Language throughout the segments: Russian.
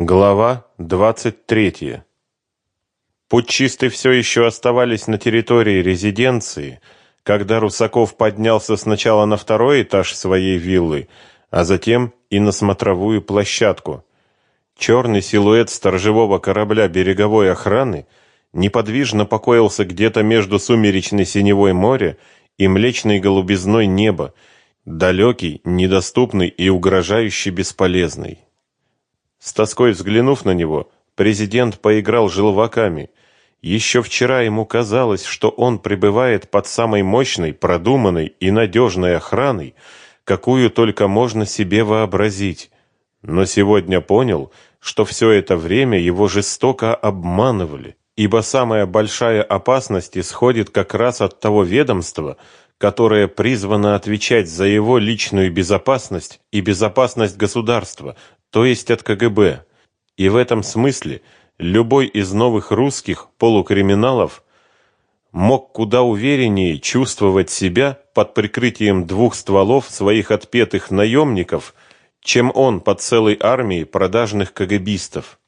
Глава 23. Путчисты все еще оставались на территории резиденции, когда Русаков поднялся сначала на второй этаж своей виллы, а затем и на смотровую площадку. Черный силуэт сторожевого корабля береговой охраны неподвижно покоился где-то между сумеречной синевой моря и млечной голубизной неба, далекий, недоступный и угрожающе бесполезный. С тоской взглянув на него, президент поиграл желваками. Еще вчера ему казалось, что он пребывает под самой мощной, продуманной и надежной охраной, какую только можно себе вообразить. Но сегодня понял, что все это время его жестоко обманывали, ибо самая большая опасность исходит как раз от того ведомства, которое призвано отвечать за его личную безопасность и безопасность государства, то есть от КГБ. И в этом смысле любой из новых русских полукриминалов мог куда увереннее чувствовать себя под прикрытием двух стволов своих отпетых наемников, чем он под целой армией продажных КГБистов.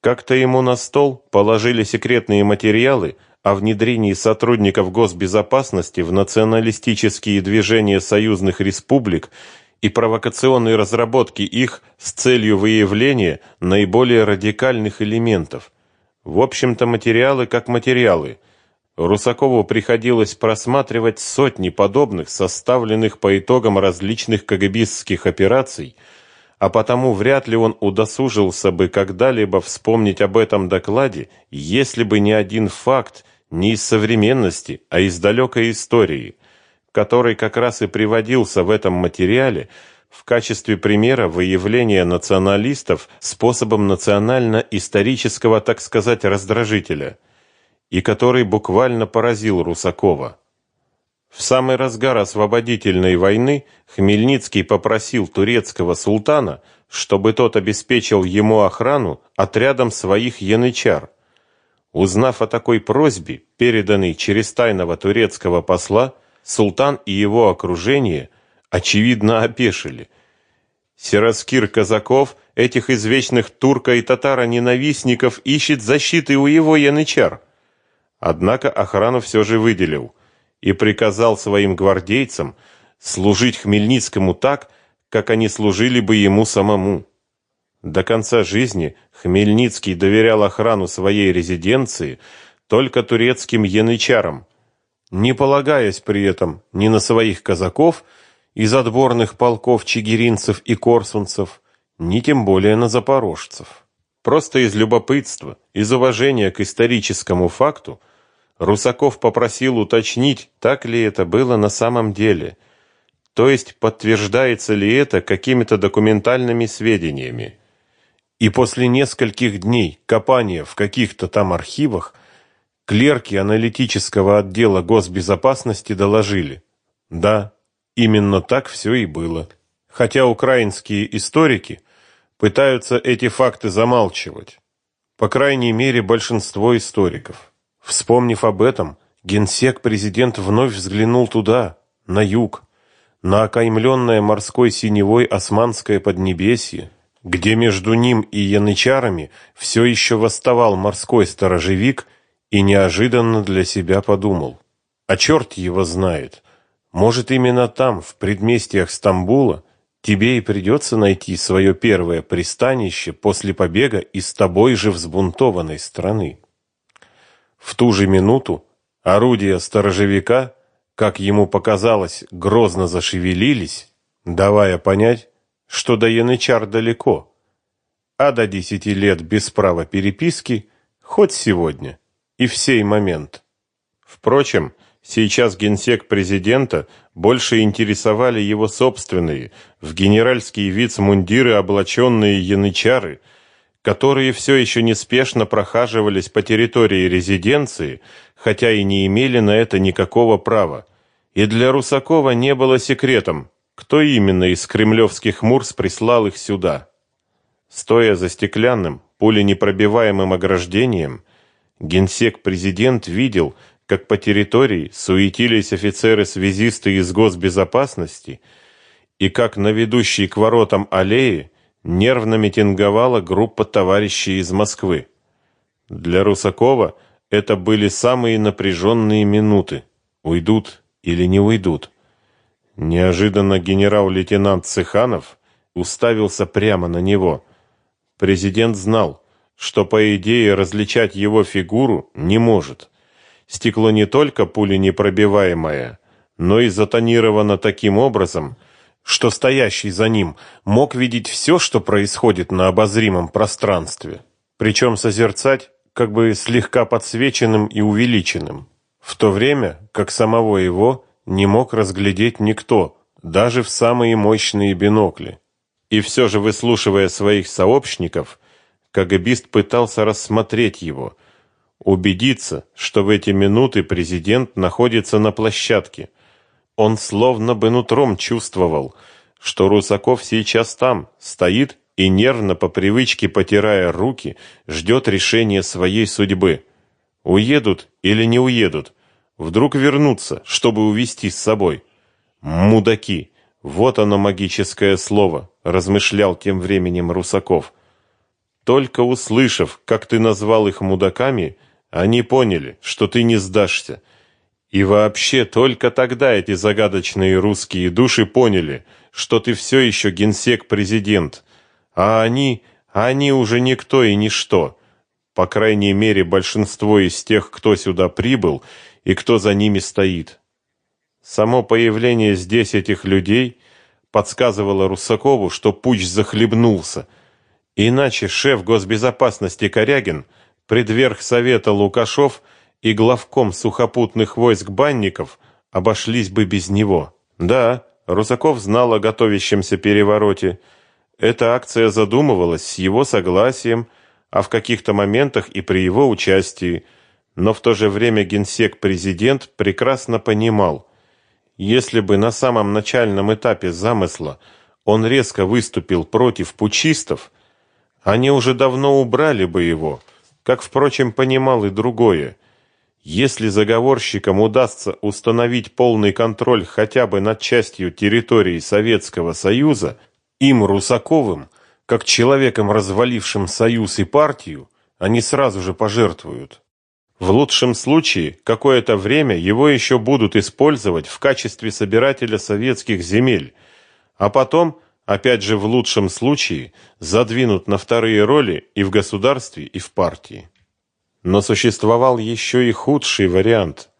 Как-то ему на стол положили секретные материалы о внедрении сотрудников госбезопасности в националистические движения союзных республик и провокационной разработки их с целью выявления наиболее радикальных элементов. В общем-то, материалы как материалы. Русакову приходилось просматривать сотни подобных, составленных по итогам различных КГБистских операций, а потому вряд ли он удосужился бы когда-либо вспомнить об этом докладе, если бы не один факт не из современности, а из далекой истории – который как раз и приводился в этом материале в качестве примера выявления националистов способом национально-исторического, так сказать, раздражителя, и который буквально поразил Русакова. В самый разгар освободительной войны Хмельницкий попросил турецкого султана, чтобы тот обеспечил ему охрану отрядом своих янычар. Узнав о такой просьбе, переданной через тайного турецкого посла, Султан и его окружение очевидно опешили. Сираскир Казаков, этих извечных турка и татаро-ненавистников, ищет защиты у его янычар. Однако охрану все же выделил и приказал своим гвардейцам служить Хмельницкому так, как они служили бы ему самому. До конца жизни Хмельницкий доверял охрану своей резиденции только турецким янычарам, не полагаясь при этом ни на своих казаков из отборных полков чигиринцев и корсунцев, ни тем более на запорожцев. Просто из любопытства, из уважения к историческому факту Русаков попросил уточнить, так ли это было на самом деле, то есть подтверждается ли это какими-то документальными сведениями. И после нескольких дней копания в каких-то там архивах Клерки аналитического отдела госбезопасности доложили. Да, именно так все и было. Хотя украинские историки пытаются эти факты замалчивать. По крайней мере, большинство историков. Вспомнив об этом, генсек президент вновь взглянул туда, на юг, на окаймленное морской синевой османское поднебесье, где между ним и янычарами все еще восставал морской сторожевик и неожиданно для себя подумал: а черт его знает, может именно там, в предместьях Стамбула, тебе и придется найти свое первое пристанище после побега из тобой же взбунтованной страны. В ту же минуту орудия сторожевика, как ему показалось, грозно зашевелились, давая понять, что до янычар далеко, а до десяти лет без права переписки хоть сегодня и в сей момент. Впрочем, сейчас генсек президента больше интересовали его собственные, в генеральские вицмундиры облаченные янычары, которые все еще неспешно прохаживались по территории резиденции, хотя и не имели на это никакого права. И для Русакова не было секретом, кто именно из кремлевских мурс прислал их сюда. Стоя за стеклянным, пуленепробиваемым ограждением, Генсек-президент видел, как по территории суетились офицеры-связисты из госбезопасности и как на ведущей к воротам аллее нервно митинговала группа товарищей из Москвы. Для Русакова это были самые напряженные минуты. Уйдут или не уйдут? Неожиданно генерал-лейтенант Цеханов уставился прямо на него. Президент знал, что по идее различать его фигуру не может. Стекло не только пуленепробиваемое, но и затонировано таким образом, что стоящий за ним мог видеть все, что происходит на обозримом пространстве, причем созерцать как бы слегка подсвеченным и увеличенным, в то время как самого его не мог разглядеть никто, даже в самые мощные бинокли. И все же, выслушивая своих сообщников, КГБист пытался рассмотреть его, убедиться, что в эти минуты президент находится на площадке. Он словно бы нутром чувствовал, что Русаков сейчас там, стоит и нервно по привычке потирая руки, ждет решения своей судьбы. Уедут или не уедут? Вдруг вернутся, чтобы увести с собой? Мудаки! Вот оно магическое слово, размышлял тем временем Русаков. Только услышав, как ты назвал их мудаками, они поняли, что ты не сдашься. И вообще только тогда эти загадочные русские души поняли, что ты все еще генсек-президент, а они, они уже никто и ничто. По крайней мере, большинство из тех, кто сюда прибыл и кто за ними стоит. Само появление здесь этих людей подсказывало Русакову, что путь захлебнулся. Иначе шеф госбезопасности Корягин, предверх совета Лукашов и главком сухопутных войск Банников обошлись бы без него. Да, Русаков знал о готовящемся перевороте, эта акция задумывалась с его согласием, а в каких-то моментах и при его участии, но в то же время генсек-президент прекрасно понимал, если бы на самом начальном этапе замысла он резко выступил против путчистов, они уже давно убрали бы его, как, впрочем, понимал и другое. Если заговорщикам удастся установить полный контроль хотя бы над частью территории Советского Союза – им, Русаковым, как человеком, развалившим союз и партию, они сразу же пожертвуют. В лучшем случае, какое-то время его еще будут использовать в качестве собирателя советских земель, а потом, опять же в лучшем случае, задвинут на вторые роли и в государстве, и в партии. Но существовал еще и худший вариант,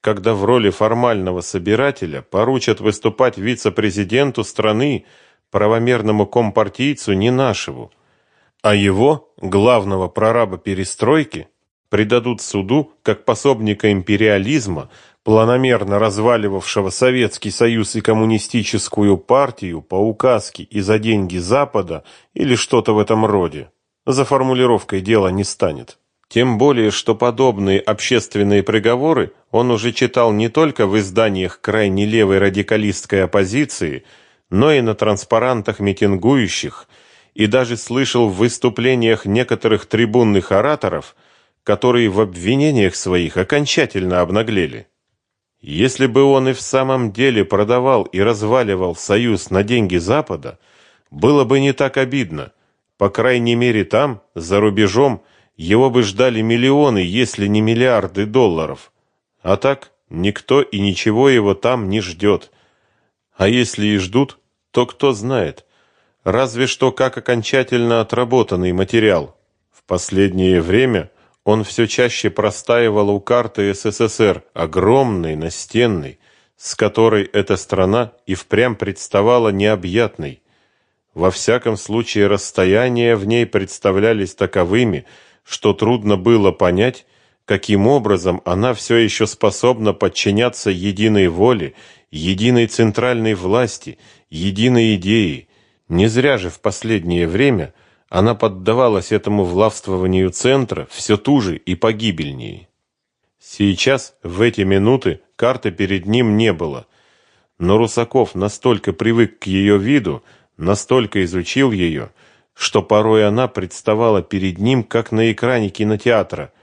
когда в роли формального собирателя поручат выступать вице-президенту страны, правомерному компартийцу не нашему, а его, главного прораба перестройки, предадут суду как пособника империализма, планомерно разваливавшего Советский Союз и коммунистическую партию по указке и за деньги Запада или что-то в этом роде. За формулировкой дела не станет. Тем более, что подобные общественные приговоры он уже читал не только в изданиях крайне левой радикалистской оппозиции – но и на транспарантах митингующих, и даже слышал в выступлениях некоторых трибунных ораторов, которые в обвинениях своих окончательно обнаглели. Если бы он и в самом деле продавал и разваливал союз на деньги Запада, было бы не так обидно. По крайней мере там, за рубежом, его бы ждали миллионы, если не миллиарды долларов. А так никто и ничего его там не ждет. А если и ждут, то кто знает. Разве что как окончательно отработанный материал. В последнее время он все чаще простаивал у карты СССР, огромной, настенной, с которой эта страна и впрямь представала необъятной. Во всяком случае, расстояния в ней представлялись таковыми, что трудно было понять, каким образом она все еще способна подчиняться единой воле, единой центральной власти, единой идее. Не зря же в последнее время она поддавалась этому влавствованию центра все туже и погибельнее. Сейчас, в эти минуты, карты перед ним не было, но Русаков настолько привык к ее виду, настолько изучил ее, что порой она представала перед ним, как на экране кинотеатра –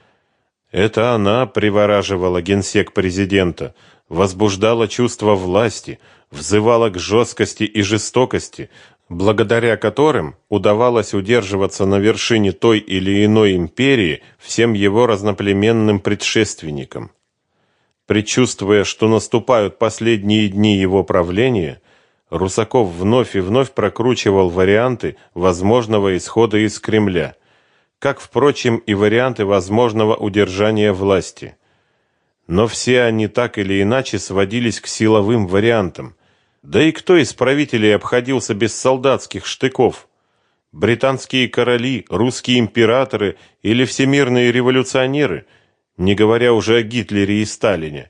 это она привораживала генсек президента, возбуждала чувство власти, взывала к жесткости и жестокости, благодаря которым удавалось удерживаться на вершине той или иной империи всем его разноплеменным предшественникам. Предчувствуя, что наступают последние дни его правления, Русаков вновь и вновь прокручивал варианты возможного исхода из Кремля, как, впрочем, и варианты возможного удержания власти. Но все они так или иначе сводились к силовым вариантам. Да и кто из правителей обходился без солдатских штыков? Британские короли, русские императоры или всемирные революционеры, не говоря уже о Гитлере и Сталине.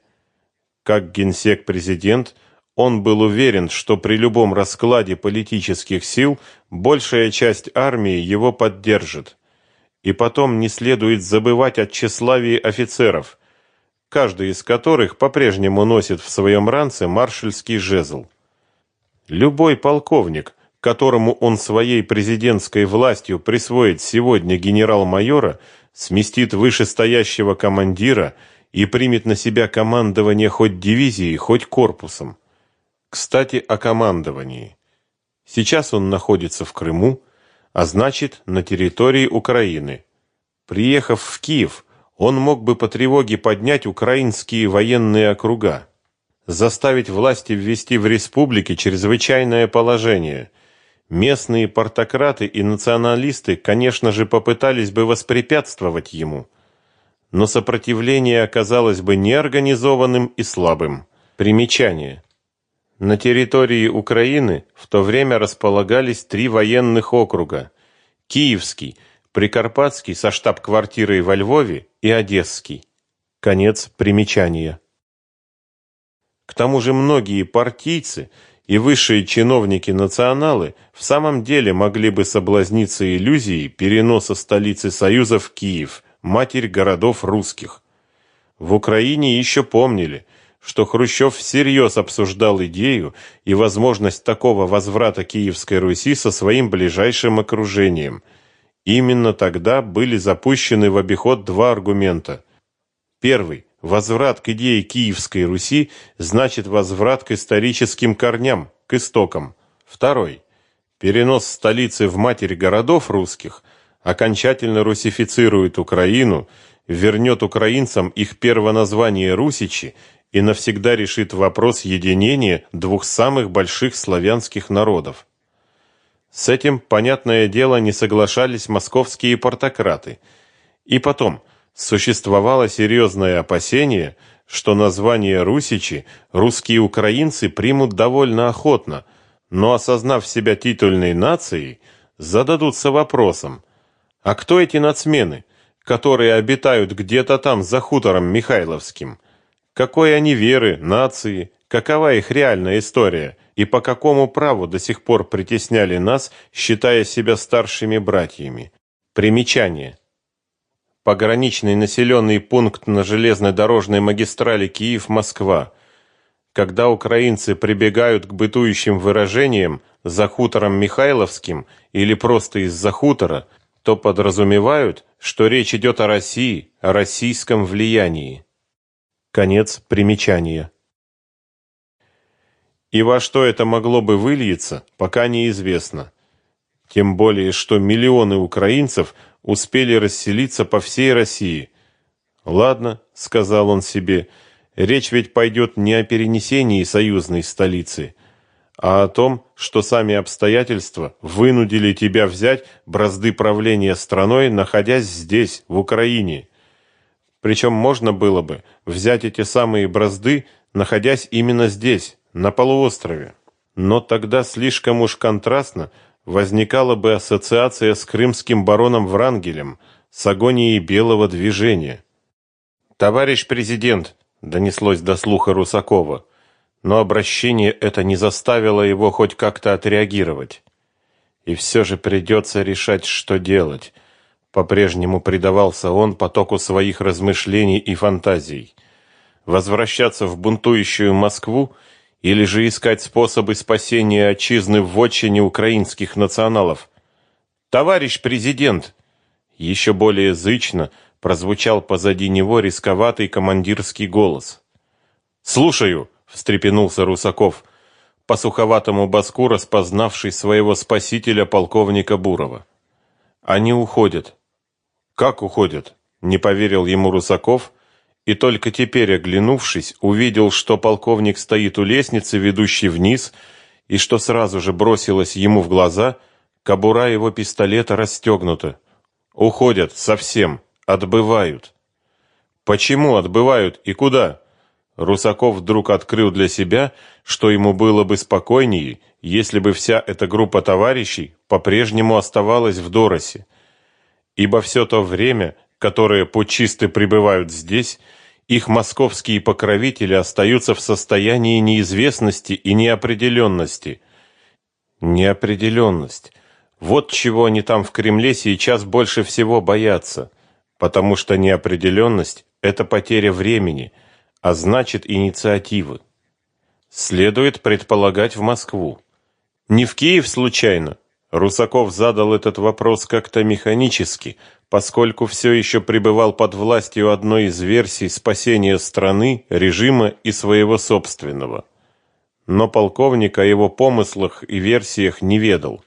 Как генсек-президент, он был уверен, что при любом раскладе политических сил большая часть армии его поддержит. И потом не следует забывать о тщеславии офицеров, каждый из которых по-прежнему носит в своем ранце маршальский жезл. Любой полковник, которому он своей президентской властью присвоит сегодня генерал-майора, сместит вышестоящего командира и примет на себя командование хоть дивизией, хоть корпусом. Кстати, о командовании. Сейчас он находится в Крыму, а значит, на территории Украины. Приехав в Киев, он мог бы по тревоге поднять украинские военные округа, заставить власти ввести в республике чрезвычайное положение. Местные партократы и националисты, конечно же, попытались бы воспрепятствовать ему, но сопротивление оказалось бы неорганизованным и слабым. Примечание. На территории Украины в то время располагались три военных округа: Киевский, Прикарпатский со штаб-квартирой во Львове и Одесский. Конец примечания. К тому же многие партийцы и высшие чиновники-националы в самом деле могли бы соблазниться иллюзией переноса столицы Союза в Киев, матерь городов русских. В Украине еще помнили, что Хрущев всерьез обсуждал идею и возможность такого возврата Киевской Руси со своим ближайшим окружением. Именно тогда были запущены в обиход два аргумента. Первый возврат к идее Киевской Руси значит возврат к историческим корням, к истокам. Второй перенос столицы в матерь городов русских окончательно русифицирует Украину, вернет украинцам их первоназвание русичи и навсегда решит вопрос единения двух самых больших славянских народов. С этим, понятное дело, не соглашались московские портократы. И потом, существовало серьезное опасение, что название русичи русские украинцы примут довольно охотно, но осознав себя титульной нацией, зададутся вопросом: а кто эти нацмены, которые обитают где-то там за хутором Михайловским? какой они веры, нации, какова их реальная история и по какому праву до сих пор притесняли нас, считая себя старшими братьями. Примечание. Пограничный населенный пункт на железной дорожной магистрали Киев-Москва. Когда украинцы прибегают к бытующим выражениям «за хутором Михайловским» или просто «из-за хутора», то подразумевают, что речь идет о России, о российском влиянии. Конец примечания. И во что это могло бы выльется, пока неизвестно. Тем более, что миллионы украинцев успели расселиться по всей России. Ладно, сказал он себе, речь ведь пойдет не о перенесении союзной столицы, а о том, что сами обстоятельства вынудили тебя взять бразды правления страной, находясь здесь, в Украине. Причем можно было бы взять эти самые бразды, находясь именно здесь, на полуострове. Но тогда слишком уж контрастно возникала бы ассоциация с крымским бароном Врангелем, с агонией белого движения. «Товарищ президент», — донеслось до слуха Русакова, но обращение это не заставило его хоть как-то отреагировать. И все же придется решать, что делать — по-прежнему предавался он потоку своих размышлений и фантазий. Возвращаться в бунтующую Москву или же искать способы спасения отчизны в вотчине украинских националов. Товарищ президент, еще более зычно прозвучал позади него рисковатый командирский голос. Слушаю, встрепенулся Русаков. по суховатому баску распознавший своего спасителя полковника Бурова. Они уходят. Как уходят? Не поверил ему Русаков и только теперь, оглянувшись, увидел, что полковник стоит у лестницы, ведущей вниз, и что сразу же бросилось ему в глаза, кобура его пистолета расстегнута. Уходят совсем, отбывают. Почему отбывают и куда? Русаков вдруг открыл для себя, что ему было бы спокойнее, если бы вся эта группа товарищей по-прежнему оставалась в Доросе. Ибо все то время, которое путчисты пребывают здесь, их московские покровители остаются в состоянии неизвестности и неопределенности. Неопределенность. Вот чего они там в Кремле сейчас больше всего боятся, потому что неопределенность – это потеря времени, а значит инициативы. Следует предполагать в Москву. Не в Киев случайно. Русаков задал этот вопрос как-то механически – поскольку все еще пребывал под властью одной из версий спасения страны, режима и своего собственного. Но полковник о его помыслах и версиях не ведал.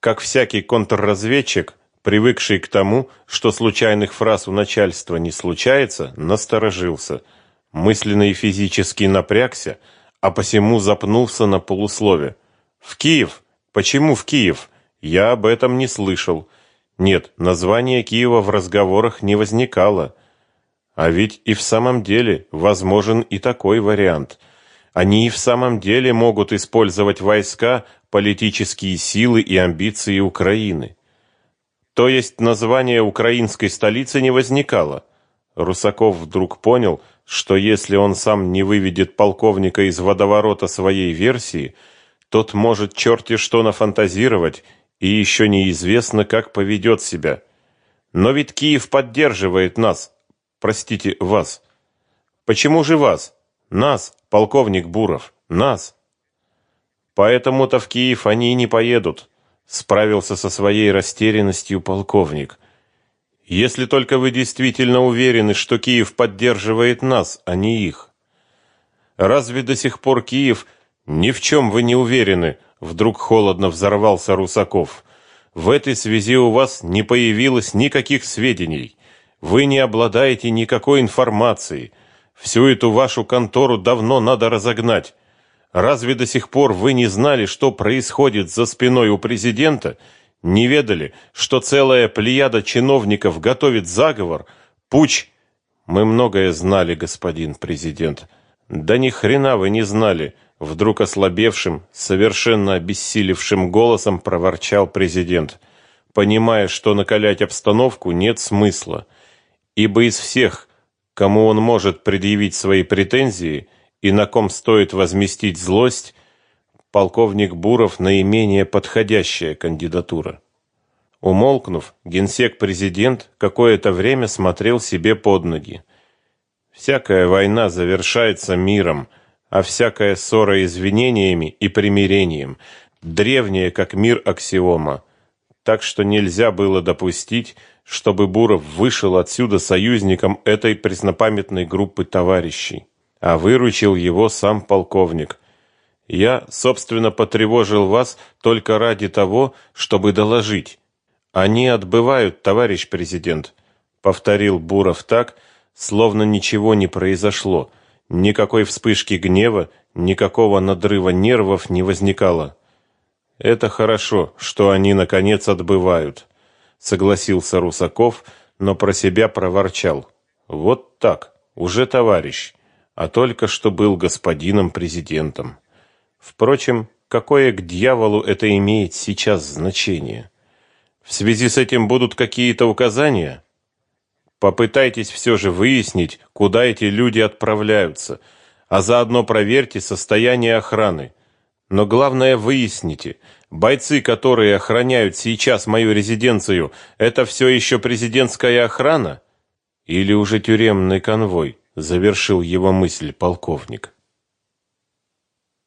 Как всякий контрразведчик, привыкший к тому, что случайных фраз у начальства не случается, насторожился, мысленно и физически напрягся, а посему запнулся на полуслове. «В Киев? Почему в Киев? Я об этом не слышал». Нет, название Киева в разговорах не возникало. А ведь и в самом деле возможен и такой вариант. Они и в самом деле могут использовать войска, политические силы и амбиции Украины. То есть название украинской столицы не возникало. Русаков вдруг понял, что если он сам не выведет полковника из водоворота своей версии, тот может черти что нафантазировать и еще неизвестно, как поведет себя. Но ведь Киев поддерживает нас, простите, вас. Почему же вас? Нас, полковник Буров, нас. Поэтому-то в Киев они и не поедут, справился со своей растерянностью полковник. Если только вы действительно уверены, что Киев поддерживает нас, а не их. Разве до сих пор Киев ни в чем вы не уверены, Вдруг холодно взорвался Русаков. В этой связи у вас не появилось никаких сведений. Вы не обладаете никакой информацией. Всю эту вашу контору давно надо разогнать. Разве до сих пор вы не знали, что происходит за спиной у президента? Не ведали, что целая плеяда чиновников готовит заговор, путь? Мы многое знали, господин президент. Да ни хрена вы не знали вдруг ослабевшим, совершенно обессилевшим голосом проворчал президент, понимая, что накалять обстановку нет смысла, ибо из всех, кому он может предъявить свои претензии и на ком стоит возместить злость, полковник Буров наименее подходящая кандидатура. Умолкнув, генсек-президент какое-то время смотрел себе под ноги. Всякая война завершается миром – а всякая ссора извинениями и примирением, древняя как мир аксиома. Так что нельзя было допустить, чтобы Буров вышел отсюда союзником этой преснопамятной группы товарищей, а выручил его сам полковник. Я, собственно, потревожил вас только ради того, чтобы доложить. Они отбывают, товарищ президент, повторил Буров так, словно ничего не произошло. Никакой вспышки гнева, никакого надрыва нервов не возникало. Это хорошо, что они наконец отбывают, согласился Русаков, но про себя проворчал: вот так, уже товарищ, а только что был господином президентом. Впрочем, какое к дьяволу это имеет сейчас значение? В связи с этим будут какие-то указания? Попытайтесь все же выяснить, куда эти люди отправляются, а заодно проверьте состояние охраны. Но главное выясните, бойцы, которые охраняют сейчас мою резиденцию, это все еще президентская охрана или уже тюремный конвой, завершил его мысль полковник.